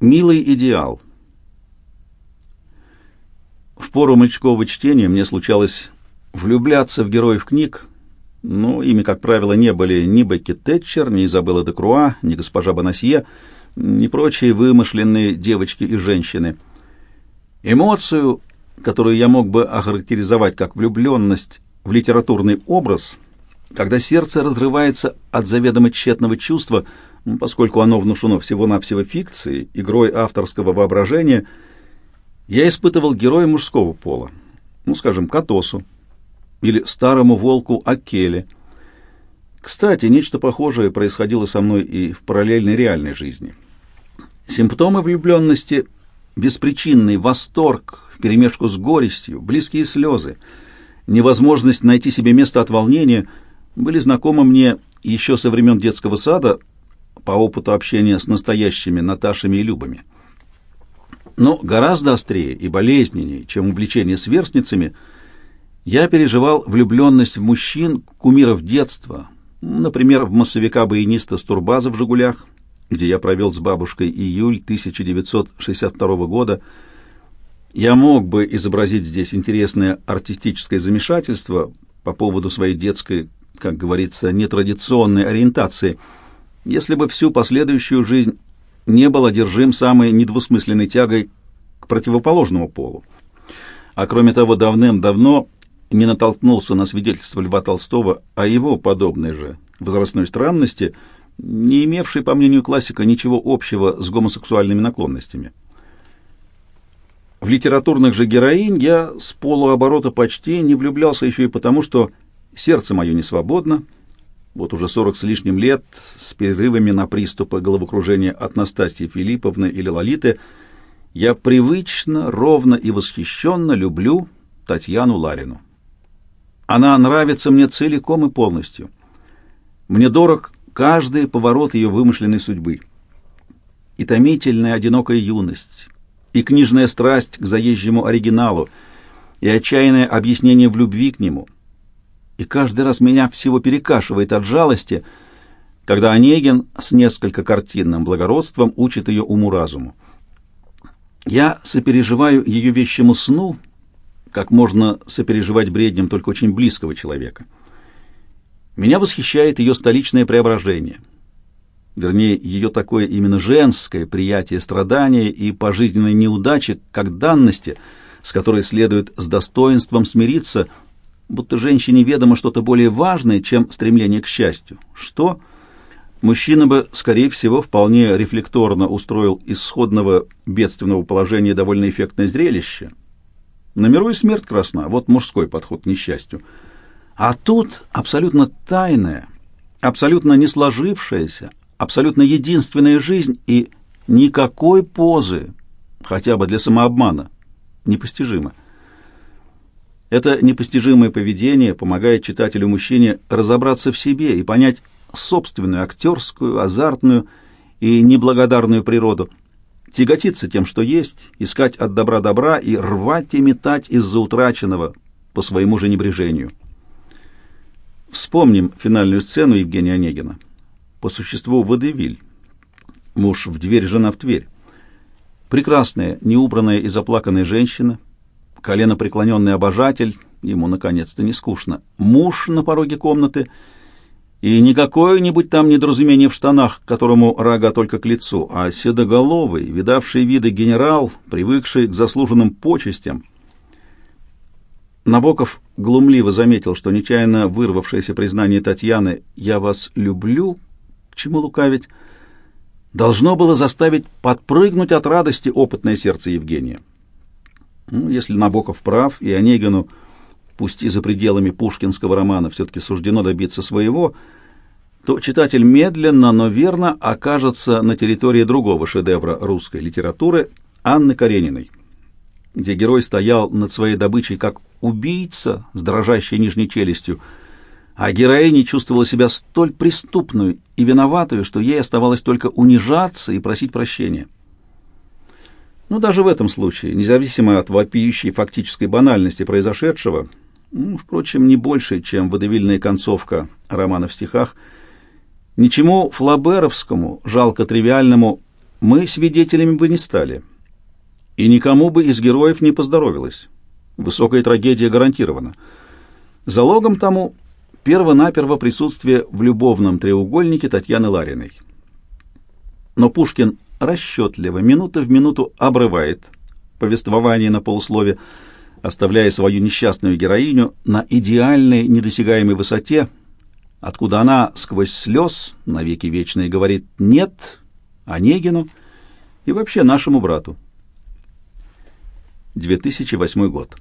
Милый идеал. В пору мальчикового чтения мне случалось влюбляться в героев книг, но ими, как правило, не были ни Бекки Тэтчер, ни Изабелла де Круа, ни госпожа Бонасье, ни прочие вымышленные девочки и женщины. Эмоцию, которую я мог бы охарактеризовать как влюбленность в литературный образ, когда сердце разрывается от заведомо тщетного чувства, поскольку оно внушено всего-навсего фикцией, игрой авторского воображения, я испытывал героя мужского пола, ну, скажем, Катосу, или старому волку Акеле. Кстати, нечто похожее происходило со мной и в параллельной реальной жизни. Симптомы влюбленности — беспричинный восторг вперемешку с горестью, близкие слезы, невозможность найти себе место от волнения — были знакомы мне еще со времен детского сада по опыту общения с настоящими Наташами и Любами. Но гораздо острее и болезненнее, чем увлечение сверстницами — я переживал влюбленность в мужчин, кумиров детства, например, в массовика-баяниста Стурбаза в «Жигулях», где я провел с бабушкой июль 1962 года. Я мог бы изобразить здесь интересное артистическое замешательство по поводу своей детской, как говорится, нетрадиционной ориентации, если бы всю последующую жизнь не был одержим самой недвусмысленной тягой к противоположному полу. А кроме того, давным-давно не натолкнулся на свидетельство Льва Толстого о его подобной же возрастной странности, не имевшей, по мнению классика, ничего общего с гомосексуальными наклонностями. В литературных же героинь я с полуоборота почти не влюблялся еще и потому, что сердце мое не свободно, вот уже сорок с лишним лет, с перерывами на приступы головокружения от Настасьи Филипповны или Лолиты, я привычно, ровно и восхищенно люблю Татьяну Ларину. Она нравится мне целиком и полностью. Мне дорог каждый поворот ее вымышленной судьбы. И томительная одинокая юность, и книжная страсть к заезжему оригиналу, и отчаянное объяснение в любви к нему. И каждый раз меня всего перекашивает от жалости, когда Онегин с несколько картинным благородством учит ее уму-разуму. Я сопереживаю ее вещему сну — как можно сопереживать бредням только очень близкого человека. Меня восхищает ее столичное преображение. Вернее, ее такое именно женское приятие страдания и пожизненной неудачи как данности, с которой следует с достоинством смириться, будто женщине ведомо что-то более важное, чем стремление к счастью. Что? Мужчина бы, скорее всего, вполне рефлекторно устроил исходного бедственного положения довольно эффектное зрелище, на миру и смерть красна. Вот мужской подход к несчастью. А тут абсолютно тайная, абсолютно не сложившаяся, абсолютно единственная жизнь и никакой позы, хотя бы для самообмана, непостижимо. Это непостижимое поведение помогает читателю-мужчине разобраться в себе и понять собственную актерскую, азартную и неблагодарную природу – тяготиться тем, что есть, искать от добра добра и рвать и метать из-за утраченного по своему же небрежению. Вспомним финальную сцену Евгения Онегина. По существу водевиль. Муж в дверь, жена в дверь. Прекрасная, неубранная и заплаканная женщина, колено преклоненный обожатель, ему наконец-то не скучно, муж на пороге комнаты — и не какое-нибудь там недоразумение в штанах, которому рога только к лицу, а седоголовый, видавший виды генерал, привыкший к заслуженным почестям. Набоков глумливо заметил, что нечаянно вырвавшееся признание Татьяны «Я вас люблю», чему лукавить, должно было заставить подпрыгнуть от радости опытное сердце Евгения. Ну, если Набоков прав, и Онегину – пусть и за пределами пушкинского романа все-таки суждено добиться своего, то читатель медленно, но верно окажется на территории другого шедевра русской литературы Анны Карениной, где герой стоял над своей добычей как убийца с дрожащей нижней челюстью, а героиня чувствовала себя столь преступную и виноватую, что ей оставалось только унижаться и просить прощения. Но даже в этом случае, независимо от вопиющей фактической банальности произошедшего, ну, впрочем, не больше, чем водевильная концовка романа в стихах. Ничему флаберовскому, жалко тривиальному, мы свидетелями бы не стали. И никому бы из героев не поздоровилось. Высокая трагедия гарантирована. Залогом тому перво-наперво присутствие в любовном треугольнике Татьяны Лариной. Но Пушкин расчетливо, минута в минуту обрывает повествование на полуслове, оставляя свою несчастную героиню на идеальной недосягаемой высоте, откуда она сквозь слез навеки вечные говорит «нет» Онегину и вообще нашему брату. 2008 год.